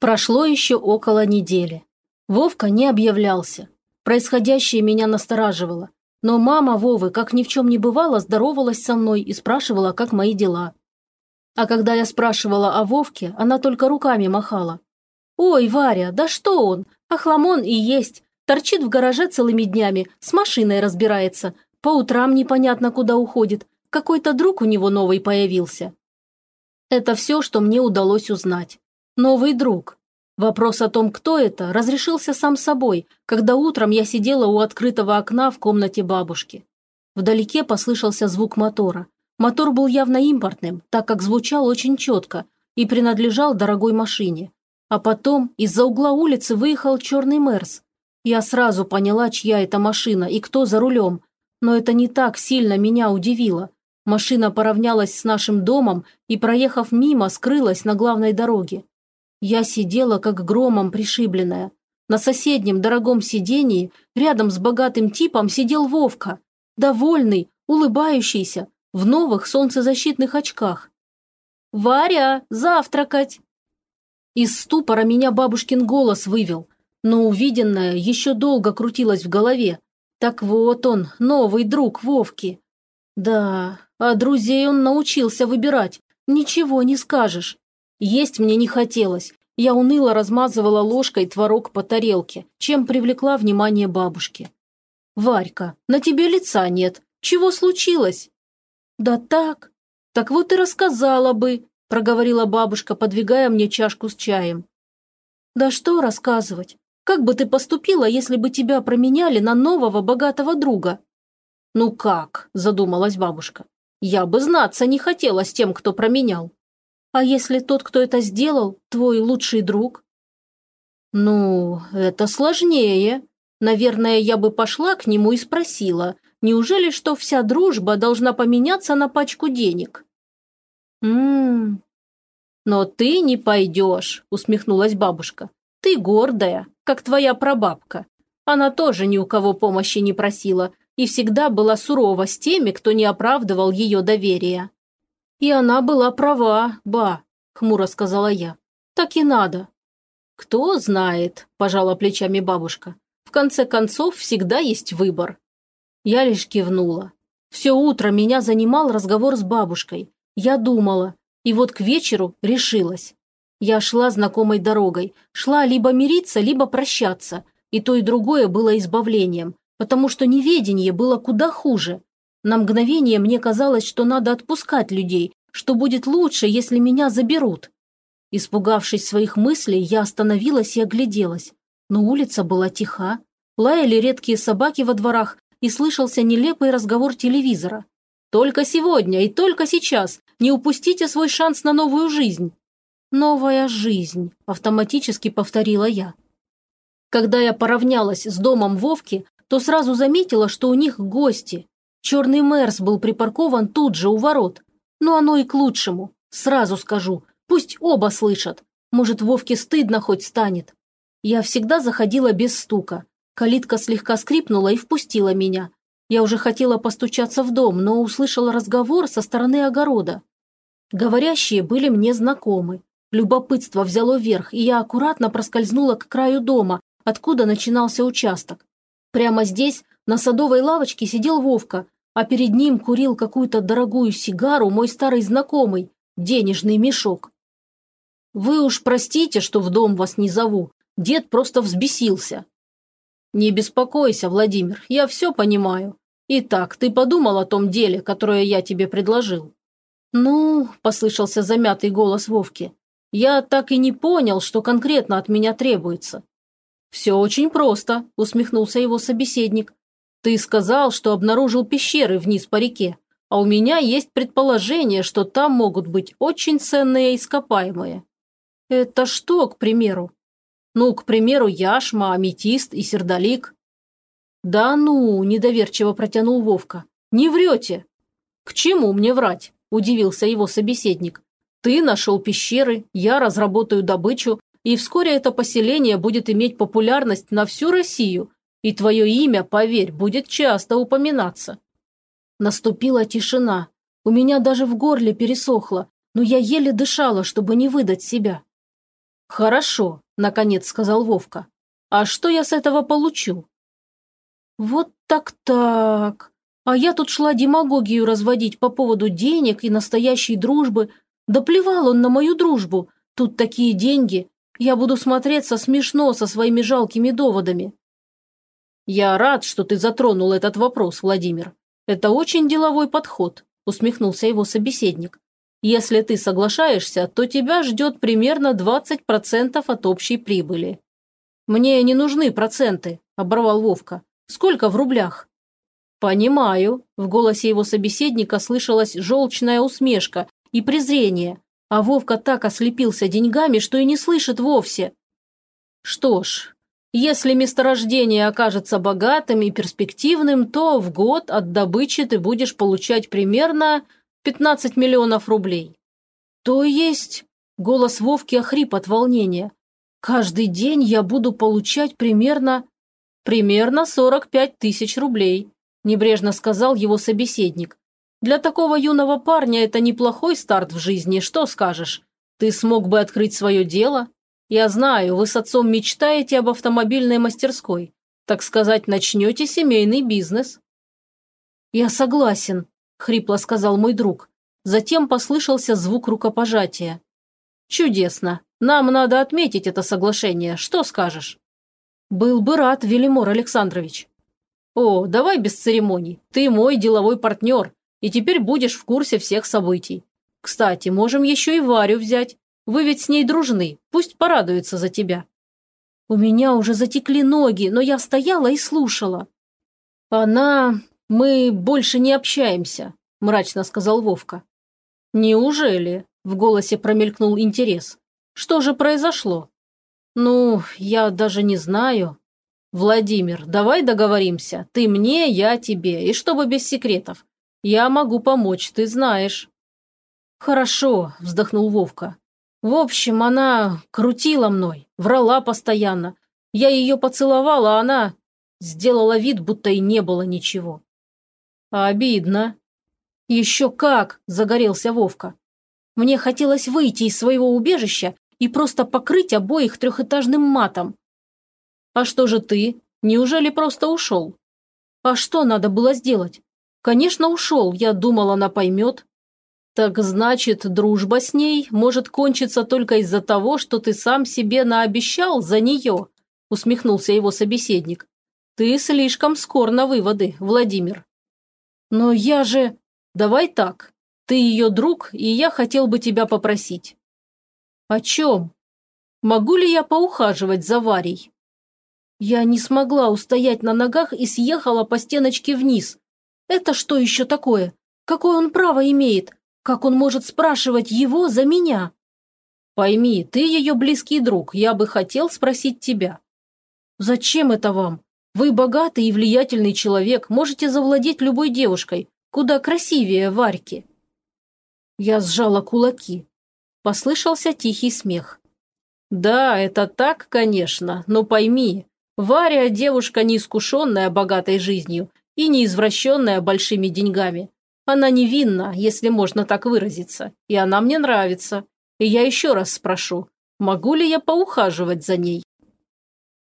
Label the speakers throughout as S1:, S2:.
S1: Прошло еще около недели. Вовка не объявлялся. Происходящее меня настораживало. Но мама Вовы, как ни в чем не бывало, здоровалась со мной и спрашивала, как мои дела. А когда я спрашивала о Вовке, она только руками махала. «Ой, Варя, да что он? Ахламон и есть. Торчит в гараже целыми днями, с машиной разбирается. По утрам непонятно куда уходит. Какой-то друг у него новый появился». Это все, что мне удалось узнать. Новый друг. Вопрос о том, кто это, разрешился сам собой, когда утром я сидела у открытого окна в комнате бабушки. Вдалеке послышался звук мотора. Мотор был явно импортным, так как звучал очень четко и принадлежал дорогой машине. А потом из-за угла улицы выехал черный Мерс. Я сразу поняла, чья это машина и кто за рулем, но это не так сильно меня удивило. Машина поравнялась с нашим домом и, проехав мимо, скрылась на главной дороге. Я сидела, как громом пришибленная. На соседнем дорогом сидении, рядом с богатым типом, сидел Вовка. Довольный, улыбающийся, в новых солнцезащитных очках. «Варя, завтракать!» Из ступора меня бабушкин голос вывел, но увиденное еще долго крутилось в голове. Так вот он, новый друг Вовки. Да, а друзей он научился выбирать, ничего не скажешь. Есть мне не хотелось. Я уныло размазывала ложкой творог по тарелке, чем привлекла внимание бабушки. «Варька, на тебе лица нет. Чего случилось?» «Да так. Так вот и рассказала бы», – проговорила бабушка, подвигая мне чашку с чаем. «Да что рассказывать? Как бы ты поступила, если бы тебя променяли на нового богатого друга?» «Ну как?» – задумалась бабушка. «Я бы знаться не хотела с тем, кто променял. А если тот, кто это сделал, твой лучший друг? Ну, это сложнее. Наверное, я бы пошла к нему и спросила, неужели что вся дружба должна поменяться на пачку денег? Ммм. Но ты не пойдешь, усмехнулась бабушка. Ты гордая, как твоя прабабка. Она тоже ни у кого помощи не просила и всегда была сурова с теми, кто не оправдывал ее доверия. «И она была права, ба», – хмуро сказала я. «Так и надо». «Кто знает», – пожала плечами бабушка. «В конце концов, всегда есть выбор». Я лишь кивнула. Все утро меня занимал разговор с бабушкой. Я думала, и вот к вечеру решилась. Я шла знакомой дорогой, шла либо мириться, либо прощаться, и то и другое было избавлением, потому что неведение было куда хуже. На мгновение мне казалось, что надо отпускать людей, что будет лучше, если меня заберут. Испугавшись своих мыслей, я остановилась и огляделась. Но улица была тиха, лаяли редкие собаки во дворах и слышался нелепый разговор телевизора. «Только сегодня и только сейчас не упустите свой шанс на новую жизнь». «Новая жизнь», – автоматически повторила я. Когда я поравнялась с домом Вовки, то сразу заметила, что у них гости. Черный Мерс был припаркован тут же у ворот. Но оно и к лучшему. Сразу скажу. Пусть оба слышат. Может, Вовке стыдно хоть станет. Я всегда заходила без стука. Калитка слегка скрипнула и впустила меня. Я уже хотела постучаться в дом, но услышала разговор со стороны огорода. Говорящие были мне знакомы. Любопытство взяло верх, и я аккуратно проскользнула к краю дома, откуда начинался участок. Прямо здесь на садовой лавочке сидел Вовка, а перед ним курил какую-то дорогую сигару мой старый знакомый, денежный мешок. «Вы уж простите, что в дом вас не зову. Дед просто взбесился». «Не беспокойся, Владимир, я все понимаю. Итак, ты подумал о том деле, которое я тебе предложил?» «Ну», – послышался замятый голос Вовки, – «я так и не понял, что конкретно от меня требуется». «Все очень просто», – усмехнулся его собеседник. «Ты сказал, что обнаружил пещеры вниз по реке, а у меня есть предположение, что там могут быть очень ценные ископаемые». «Это что, к примеру?» «Ну, к примеру, яшма, аметист и сердолик». «Да ну», – недоверчиво протянул Вовка. «Не врете». «К чему мне врать?» – удивился его собеседник. «Ты нашел пещеры, я разработаю добычу, и вскоре это поселение будет иметь популярность на всю Россию, и твое имя, поверь, будет часто упоминаться». Наступила тишина. У меня даже в горле пересохло, но я еле дышала, чтобы не выдать себя. «Хорошо», – наконец сказал Вовка. «А что я с этого получу?» «Вот так-так. А я тут шла демагогию разводить по поводу денег и настоящей дружбы. Да плевал он на мою дружбу. Тут такие деньги. Я буду смотреться смешно со своими жалкими доводами». «Я рад, что ты затронул этот вопрос, Владимир. Это очень деловой подход», – усмехнулся его собеседник. Если ты соглашаешься, то тебя ждет примерно 20% от общей прибыли». «Мне не нужны проценты», – оборвал Вовка. «Сколько в рублях?» «Понимаю», – в голосе его собеседника слышалась желчная усмешка и презрение, а Вовка так ослепился деньгами, что и не слышит вовсе. «Что ж, если месторождение окажется богатым и перспективным, то в год от добычи ты будешь получать примерно 15 миллионов рублей. То есть, голос Вовки охрип от волнения. Каждый день я буду получать примерно... Примерно 45 тысяч рублей, небрежно сказал его собеседник. Для такого юного парня это неплохой старт в жизни, что скажешь? Ты смог бы открыть свое дело? Я знаю, вы с отцом мечтаете об автомобильной мастерской. Так сказать, начнете семейный бизнес. Я согласен, хрипло сказал мой друг. Затем послышался звук рукопожатия. «Чудесно. Нам надо отметить это соглашение. Что скажешь?» «Был бы рад, Велимор Александрович». «О, давай без церемоний. Ты мой деловой партнер, и теперь будешь в курсе всех событий. Кстати, можем еще и Варю взять. Вы ведь с ней дружны, пусть порадуется за тебя». У меня уже затекли ноги, но я стояла и слушала. Она «Мы больше не общаемся», – мрачно сказал Вовка. «Неужели?» – в голосе промелькнул интерес. «Что же произошло?» «Ну, я даже не знаю». «Владимир, давай договоримся. Ты мне, я тебе, и чтобы без секретов. Я могу помочь, ты знаешь». «Хорошо», – вздохнул Вовка. «В общем, она крутила мной, врала постоянно. Я ее поцеловала, а она сделала вид, будто и не было ничего. «Обидно». «Еще как!» – загорелся Вовка. Мне хотелось выйти из своего убежища и просто покрыть обоих трехэтажным матом. «А что же ты? Неужели просто ушел?» «А что надо было сделать?» «Конечно, ушел. Я думал, она поймет». «Так значит, дружба с ней может кончиться только из-за того, что ты сам себе наобещал за нее», усмехнулся его собеседник. «Ты слишком скор на выводы, Владимир». «Но я же...» «Давай так. Ты ее друг, и я хотел бы тебя попросить». «О чем? Могу ли я поухаживать за Варей?» Я не смогла устоять на ногах и съехала по стеночке вниз. Это что еще такое? Какое он право имеет? Как он может спрашивать его за меня? Пойми, ты ее близкий друг, я бы хотел спросить тебя. Зачем это вам? Вы богатый и влиятельный человек, можете завладеть любой девушкой, куда красивее Варьки». Я сжала кулаки. Послышался тихий смех. «Да, это так, конечно, но пойми, Варя – девушка неискушенная богатой жизнью и не извращенная большими деньгами. Она невинна, если можно так выразиться, и она мне нравится. И я еще раз спрошу, могу ли я поухаживать за ней?»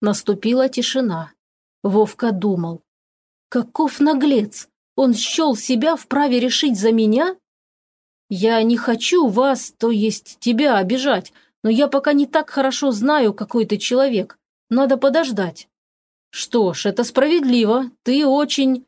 S1: Наступила тишина. Вовка думал. Каков наглец! Он счел себя вправе решить за меня? Я не хочу вас, то есть тебя, обижать, но я пока не так хорошо знаю, какой ты человек. Надо подождать. Что ж, это справедливо. Ты очень...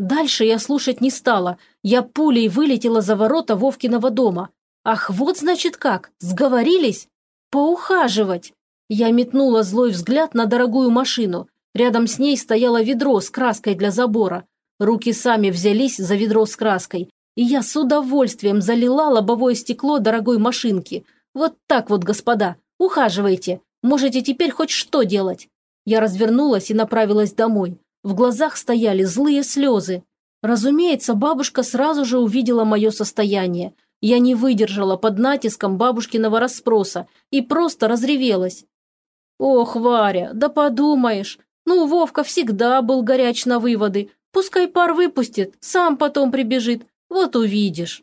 S1: Дальше я слушать не стала. Я пулей вылетела за ворота Вовкиного дома. Ах, вот значит как, сговорились? Поухаживать. Я метнула злой взгляд на дорогую машину. Рядом с ней стояло ведро с краской для забора. Руки сами взялись за ведро с краской, и я с удовольствием залила лобовое стекло дорогой машинки. Вот так вот, господа, ухаживайте. Можете теперь хоть что делать. Я развернулась и направилась домой. В глазах стояли злые слезы. Разумеется, бабушка сразу же увидела мое состояние. Я не выдержала под натиском бабушкиного расспроса и просто разревелась. «Ох, Варя, да подумаешь, ну, Вовка всегда был горяч на выводы. Пускай пар выпустит, сам потом прибежит. Вот увидишь.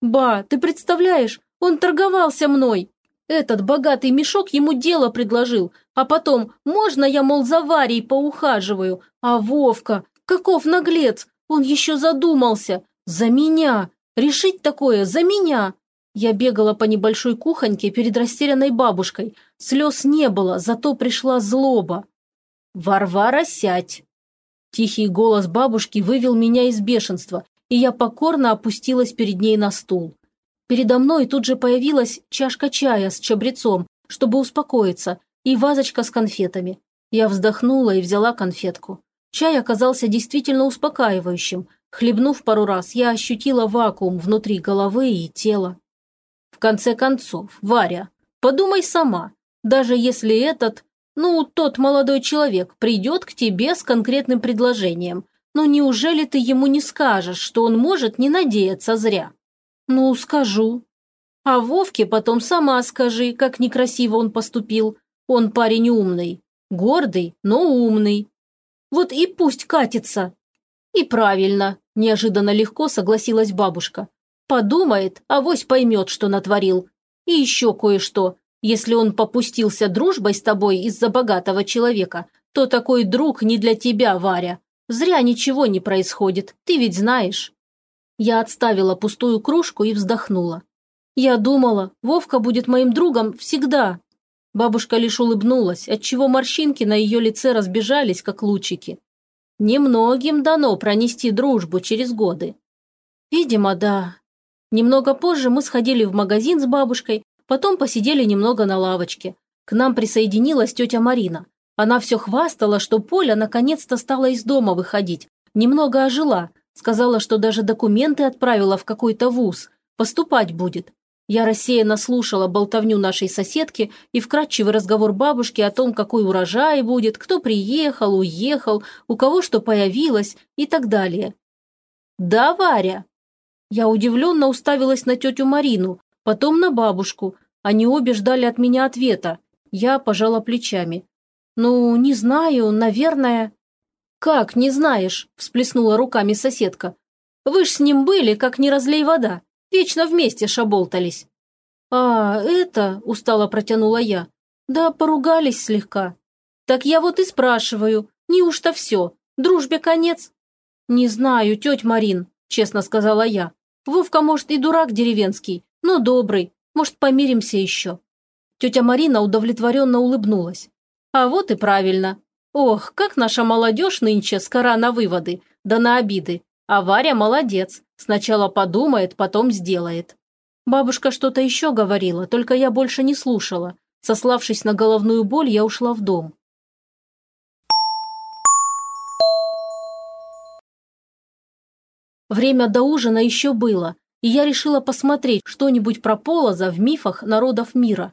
S1: Ба, ты представляешь, он торговался мной. Этот богатый мешок ему дело предложил, а потом «можно я, мол, за Варей поухаживаю?» А Вовка, каков наглец, он еще задумался. За меня. Решить такое за меня. Я бегала по небольшой кухоньке перед растерянной бабушкой. Слез не было, зато пришла злоба. «Варвара, сядь!» Тихий голос бабушки вывел меня из бешенства, и я покорно опустилась перед ней на стул. Передо мной тут же появилась чашка чая с чабрецом, чтобы успокоиться, и вазочка с конфетами. Я вздохнула и взяла конфетку. Чай оказался действительно успокаивающим. Хлебнув пару раз, я ощутила вакуум внутри головы и тела. В конце концов, Варя, подумай сама, даже если этот, ну, тот молодой человек придет к тебе с конкретным предложением, ну неужели ты ему не скажешь, что он может не надеяться зря? «Ну, скажу». «А Вовке потом сама скажи, как некрасиво он поступил. Он парень умный. Гордый, но умный. Вот и пусть катится». «И правильно», – неожиданно легко согласилась бабушка. «Подумает, авось поймет, что натворил. И еще кое-что. Если он попустился дружбой с тобой из-за богатого человека, то такой друг не для тебя, Варя. Зря ничего не происходит, ты ведь знаешь». Я отставила пустую кружку и вздохнула. Я думала, Вовка будет моим другом всегда. Бабушка лишь улыбнулась, отчего морщинки на ее лице разбежались, как лучики. Немногим дано пронести дружбу через годы. Видимо, да. Немного позже мы сходили в магазин с бабушкой, потом посидели немного на лавочке. К нам присоединилась тетя Марина. Она все хвастала, что Поля наконец-то стала из дома выходить, немного ожила, Сказала, что даже документы отправила в какой-то вуз. Поступать будет. Я рассеянно слушала болтовню нашей соседки и вкрадчивый разговор бабушки о том, какой урожай будет, кто приехал, уехал, у кого что появилось и так далее. «Да, Варя?» Я удивленно уставилась на тетю Марину, потом на бабушку. Они обе ждали от меня ответа. Я пожала плечами. «Ну, не знаю, наверное...» «Как, не знаешь?» – всплеснула руками соседка. «Вы ж с ним были, как не разлей вода. Вечно вместе шаболтались». «А, это...» – устало протянула я. «Да, поругались слегка». «Так я вот и спрашиваю, неужто все? Дружбе конец?» «Не знаю, тетя Марин», – честно сказала я. «Вовка, может, и дурак деревенский, но добрый. Может, помиримся еще». Тетя Марина удовлетворенно улыбнулась. «А вот и правильно. Ох, как наша молодежь нынче скора на выводы, да на обиды. А Варя молодец. Сначала подумает, потом сделает. Бабушка что-то еще говорила, только я больше не слушала. Сославшись на головную боль, я ушла в дом. Время до ужина еще было, и я решила посмотреть что-нибудь про Полоза в мифах народов мира.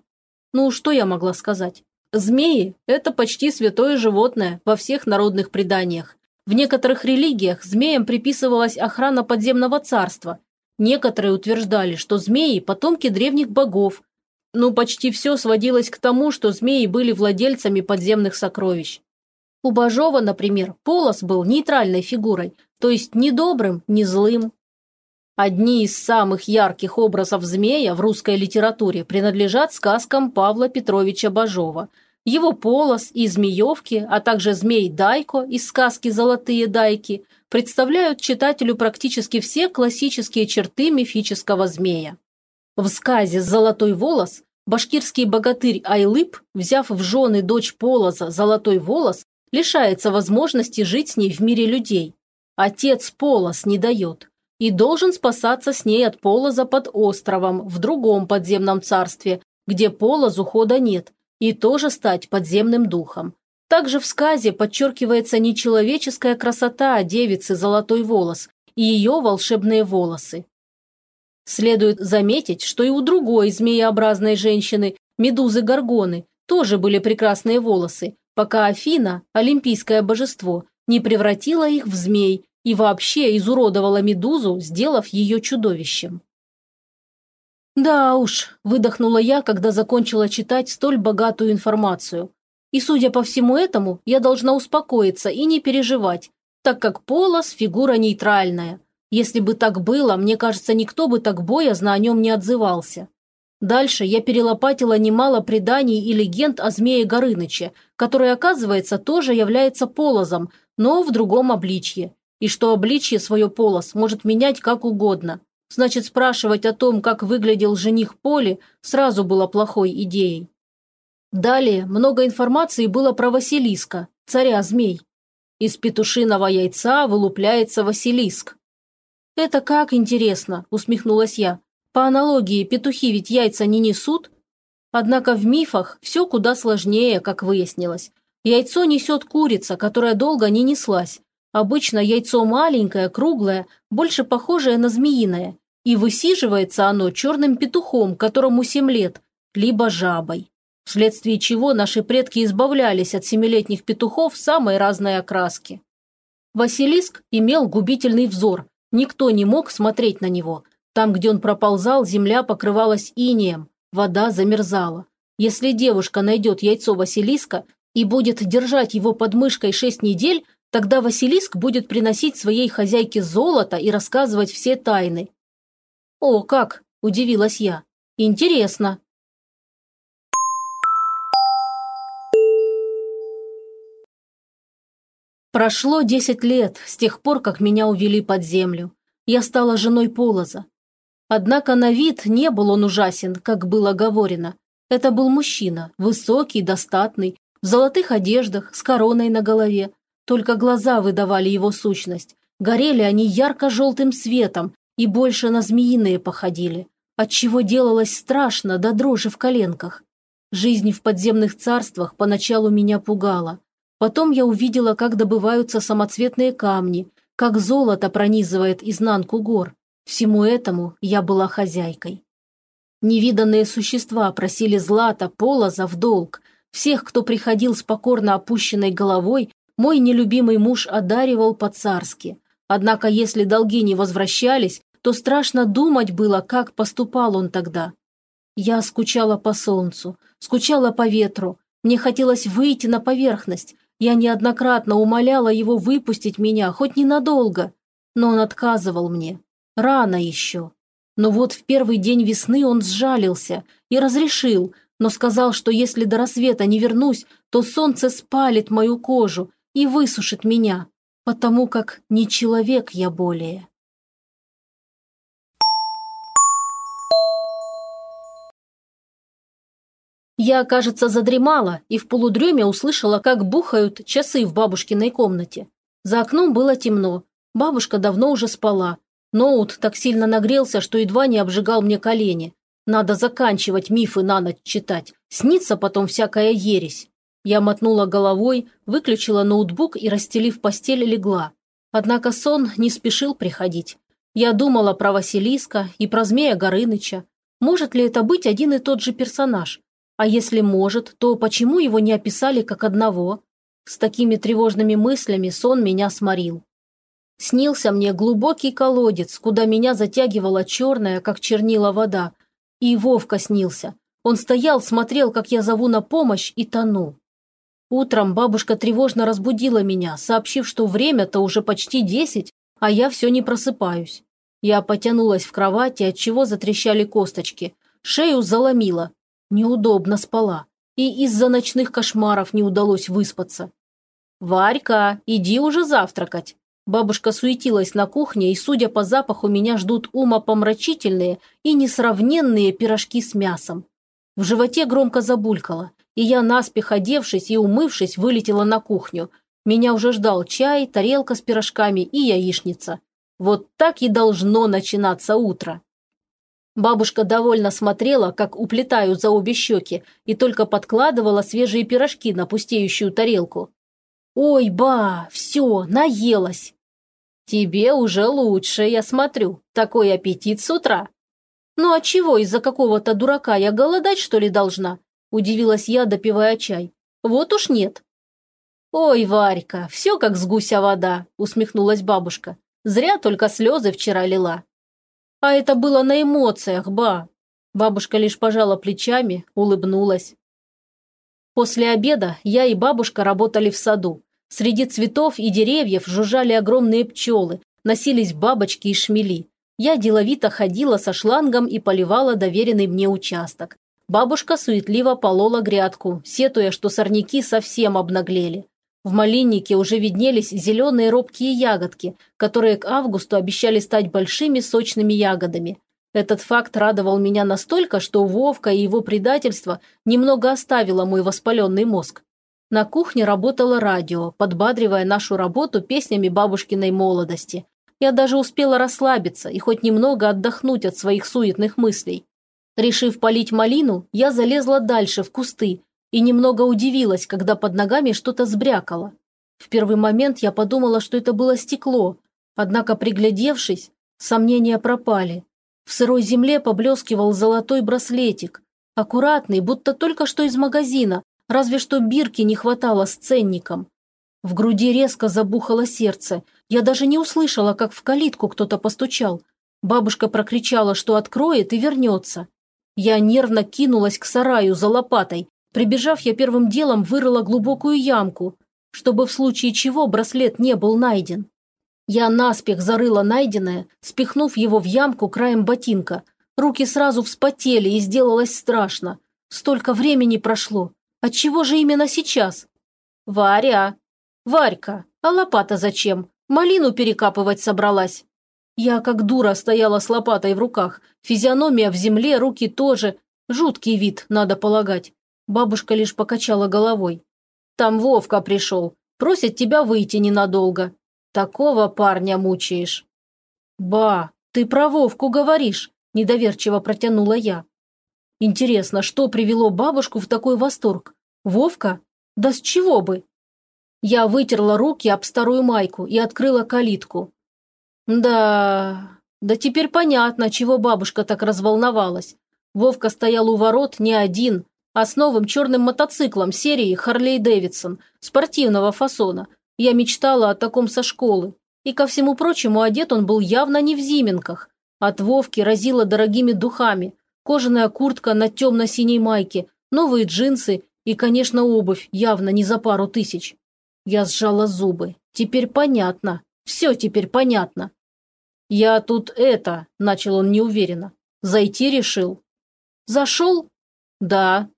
S1: Ну, что я могла сказать? Змеи – это почти святое животное во всех народных преданиях. В некоторых религиях змеям приписывалась охрана подземного царства. Некоторые утверждали, что змеи – потомки древних богов. Но почти все сводилось к тому, что змеи были владельцами подземных сокровищ. У Бажова, например, Полос был нейтральной фигурой, то есть ни добрым, ни злым. Одни из самых ярких образов змея в русской литературе принадлежат сказкам Павла Петровича Бажова. Его полос и змеевки, а также змей Дайко из сказки «Золотые дайки» представляют читателю практически все классические черты мифического змея. В сказе «Золотой волос» башкирский богатырь Айлып, взяв в жены дочь Полоза Золотой волос, лишается возможности жить с ней в мире людей. Отец Полос не дает и должен спасаться с ней от полоза под островом в другом подземном царстве, где полозу хода нет, и тоже стать подземным духом. Также в сказе подчеркивается нечеловеческая красота девицы «Золотой волос» и ее волшебные волосы. Следует заметить, что и у другой змееобразной женщины, медузы Горгоны, тоже были прекрасные волосы, пока Афина, олимпийское божество, не превратила их в змей и вообще изуродовала Медузу, сделав ее чудовищем. «Да уж», – выдохнула я, когда закончила читать столь богатую информацию. «И судя по всему этому, я должна успокоиться и не переживать, так как Полос – фигура нейтральная. Если бы так было, мне кажется, никто бы так боязно о нем не отзывался. Дальше я перелопатила немало преданий и легенд о змее Горыныче, который, оказывается, тоже является полозом, но в другом обличье. И что обличье свое полос может менять как угодно. Значит, спрашивать о том, как выглядел жених Поли, сразу было плохой идеей. Далее много информации было про Василиска, царя змей. Из петушиного яйца вылупляется Василиск. «Это как интересно», – усмехнулась я. «По аналогии, петухи ведь яйца не несут?» Однако в мифах все куда сложнее, как выяснилось. Яйцо несет курица, которая долго не неслась. Обычно яйцо маленькое, круглое, больше похожее на змеиное. И высиживается оно черным петухом, которому семь лет, либо жабой вследствие чего наши предки избавлялись от семилетних петухов самой разной окраски. Василиск имел губительный взор, никто не мог смотреть на него. Там, где он проползал, земля покрывалась инеем, вода замерзала. Если девушка найдет яйцо Василиска и будет держать его под мышкой шесть недель, тогда Василиск будет приносить своей хозяйке золото и рассказывать все тайны. «О, как!» – удивилась я. «Интересно!» Прошло десять лет с тех пор, как меня увели под землю. Я стала женой Полоза. Однако на вид не был он ужасен, как было говорено. Это был мужчина, высокий, достатный, в золотых одеждах, с короной на голове. Только глаза выдавали его сущность. Горели они ярко-желтым светом и больше на змеиные походили, отчего делалось страшно до дрожи в коленках. Жизнь в подземных царствах поначалу меня пугала. Потом я увидела, как добываются самоцветные камни, как золото пронизывает изнанку гор. Всему этому я была хозяйкой. Невиданные существа просили злата, полоза в долг. Всех, кто приходил с покорно опущенной головой, мой нелюбимый муж одаривал по-царски. Однако если долги не возвращались, то страшно думать было, как поступал он тогда. Я скучала по солнцу, скучала по ветру, мне хотелось выйти на поверхность, я неоднократно умоляла его выпустить меня, хоть ненадолго, но он отказывал мне. Рано еще. Но вот в первый день весны он сжалился и разрешил, но сказал, что если до рассвета не вернусь, то солнце спалит мою кожу и высушит меня, потому как не человек я более. Я, кажется, задремала и в полудреме услышала, как бухают часы в бабушкиной комнате. За окном было темно. Бабушка давно уже спала. Ноут так сильно нагрелся, что едва не обжигал мне колени. Надо заканчивать мифы на ночь читать. Снится потом всякая ересь. Я мотнула головой, выключила ноутбук и, расстелив постель, легла. Однако сон не спешил приходить. Я думала про Василиска и про змея Горыныча. Может ли это быть один и тот же персонаж? А если может, то почему его не описали как одного? С такими тревожными мыслями сон меня сморил. Снился мне глубокий колодец, куда меня затягивала черная, как чернила вода. И Вовка снился. Он стоял, смотрел, как я зову на помощь, и тону. Утром бабушка тревожно разбудила меня, сообщив, что время-то уже почти десять, а я все не просыпаюсь. Я потянулась в кровати, отчего затрещали косточки. Шею заломила, Неудобно спала. И из-за ночных кошмаров не удалось выспаться. «Варька, иди уже завтракать!» Бабушка суетилась на кухне, и, судя по запаху, меня ждут умопомрачительные и несравненные пирожки с мясом. В животе громко забулькало, и я, наспех одевшись и умывшись, вылетела на кухню. Меня уже ждал чай, тарелка с пирожками и яичница. Вот так и должно начинаться утро. Бабушка довольно смотрела, как уплетаю за обе щеки, и только подкладывала свежие пирожки на пустеющую тарелку. «Ой, ба, все, наелась!» «Тебе уже лучше, я смотрю. Такой аппетит с утра!» «Ну а чего, из-за какого-то дурака я голодать, что ли, должна?» Удивилась я, допивая чай. «Вот уж нет». «Ой, Варька, все как с гуся вода», усмехнулась бабушка. «Зря только слезы вчера лила. А это было на эмоциях, ба. Бабушка лишь пожала плечами, улыбнулась. После обеда я и бабушка работали в саду. Среди цветов и деревьев жужжали огромные пчелы, носились бабочки и шмели. Я деловито ходила со шлангом и поливала доверенный мне участок. Бабушка суетливо полола грядку, сетуя, что сорняки совсем обнаглели. В малиннике уже виднелись зеленые робкие ягодки, которые к августу обещали стать большими сочными ягодами. Этот факт радовал меня настолько, что Вовка и его предательство немного оставило мой воспаленный мозг. На кухне работало радио, подбадривая нашу работу песнями бабушкиной молодости. Я даже успела расслабиться и хоть немного отдохнуть от своих суетных мыслей. Решив полить малину, я залезла дальше в кусты и немного удивилась, когда под ногами что-то сбрякало. В первый момент я подумала, что это было стекло, однако, приглядевшись, сомнения пропали. В сырой земле поблескивал золотой браслетик, аккуратный, будто только что из магазина, Разве что бирки не хватало с ценником. В груди резко забухало сердце. Я даже не услышала, как в калитку кто-то постучал. Бабушка прокричала, что откроет и вернется. Я нервно кинулась к сараю за лопатой. Прибежав, я первым делом вырыла глубокую ямку, чтобы в случае чего браслет не был найден. Я наспех зарыла найденное, спихнув его в ямку краем ботинка. Руки сразу вспотели и сделалось страшно. Столько времени прошло. Отчего же именно сейчас? Варя! Варька, а лопата зачем? Малину перекапывать собралась. Я как дура стояла с лопатой в руках. Физиономия в земле, руки тоже. Жуткий вид, надо полагать. Бабушка лишь покачала головой. Там Вовка пришел. Просит тебя выйти ненадолго. Такого парня мучаешь. Ба, ты про Вовку говоришь, недоверчиво протянула я. Интересно, что привело бабушку в такой восторг? Вовка? Да с чего бы? Я вытерла руки об старую майку и открыла калитку. Да, да теперь понятно, чего бабушка так разволновалась. Вовка стоял у ворот не один, а с новым черным мотоциклом серии Харлей Дэвидсон, спортивного фасона. Я мечтала о таком со школы. И ко всему прочему, одет он был явно не в зименках. От Вовки разило дорогими духами, кожаная куртка на темно-синей майке, новые джинсы и, конечно, обувь, явно не за пару тысяч. Я сжала зубы. Теперь понятно. Все теперь понятно. «Я тут это», – начал он неуверенно. «Зайти решил». «Зашел?» «Да».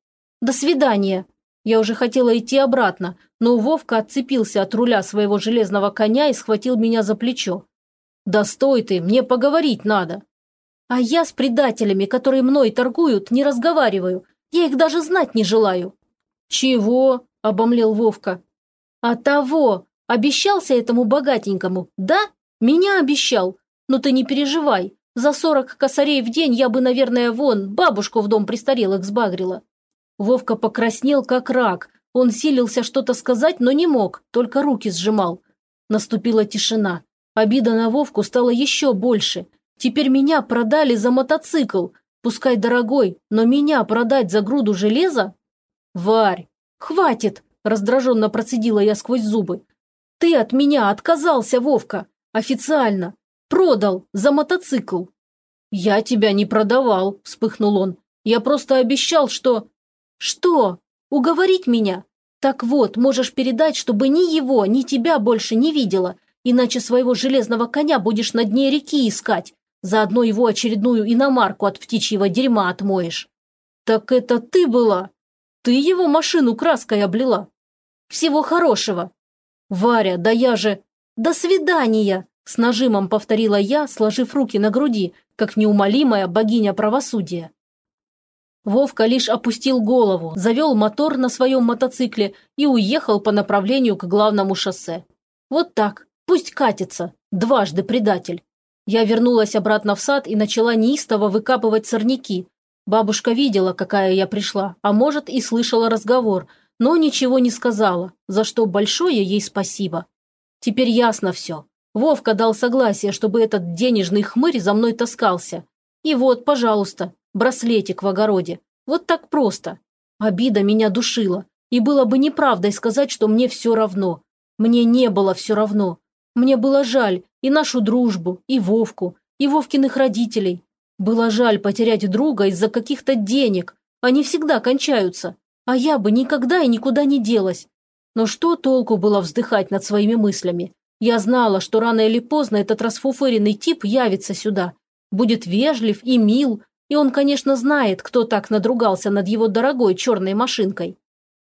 S1: «До свидания». Я уже хотела идти обратно, но Вовка отцепился от руля своего железного коня и схватил меня за плечо. «Да стой ты, мне поговорить надо». А я с предателями, которые мной торгуют, не разговариваю. Я их даже знать не желаю». «Чего?» – обомлел Вовка. «А того! Обещался этому богатенькому, да? Меня обещал. Но ты не переживай. За сорок косарей в день я бы, наверное, вон, бабушку в дом престарелых сбагрила». Вовка покраснел, как рак. Он силился что-то сказать, но не мог, только руки сжимал. Наступила тишина. Обида на Вовку стала еще больше – Теперь меня продали за мотоцикл. Пускай дорогой, но меня продать за груду железа? Варь, хватит, раздраженно процедила я сквозь зубы. Ты от меня отказался, Вовка. Официально. Продал за мотоцикл. Я тебя не продавал, вспыхнул он. Я просто обещал, что... Что? Уговорить меня? Так вот, можешь передать, чтобы ни его, ни тебя больше не видела, иначе своего железного коня будешь на дне реки искать, Заодно его очередную иномарку от птичьего дерьма отмоешь. Так это ты была? Ты его машину краской облила? Всего хорошего. Варя, да я же... До свидания! С нажимом повторила я, сложив руки на груди, как неумолимая богиня правосудия. Вовка лишь опустил голову, завел мотор на своем мотоцикле и уехал по направлению к главному шоссе. Вот так, пусть катится, дважды предатель. Я вернулась обратно в сад и начала неистово выкапывать сорняки. Бабушка видела, какая я пришла, а может и слышала разговор, но ничего не сказала, за что большое ей спасибо. Теперь ясно все. Вовка дал согласие, чтобы этот денежный хмырь за мной таскался. И вот, пожалуйста, браслетик в огороде. Вот так просто. Обида меня душила. И было бы неправдой сказать, что мне все равно. Мне не было все равно. Мне было жаль и нашу дружбу, и Вовку, и Вовкиных родителей. Было жаль потерять друга из-за каких-то денег. Они всегда кончаются. А я бы никогда и никуда не делась. Но что толку было вздыхать над своими мыслями? Я знала, что рано или поздно этот расфуфыренный тип явится сюда. будет вежлив и мил, и он, конечно, знает, кто так надругался над его дорогой черной машинкой.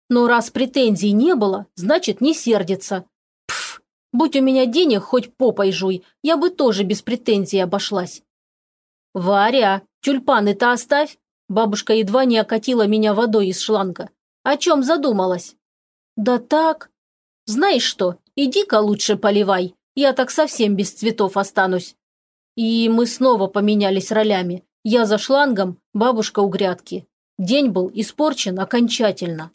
S1: Но раз претензий не было, значит, не сердится. Пф, будь у меня денег, хоть попой жуй, я бы тоже без претензий обошлась. «Варя, тюльпаны-то оставь!» Бабушка едва не окатила меня водой из шланга. «О чем задумалась?» «Да так. Знаешь что, иди-ка лучше поливай, я так совсем без цветов останусь». И мы снова поменялись ролями. Я за шлангом, бабушка у грядки. День был испорчен окончательно.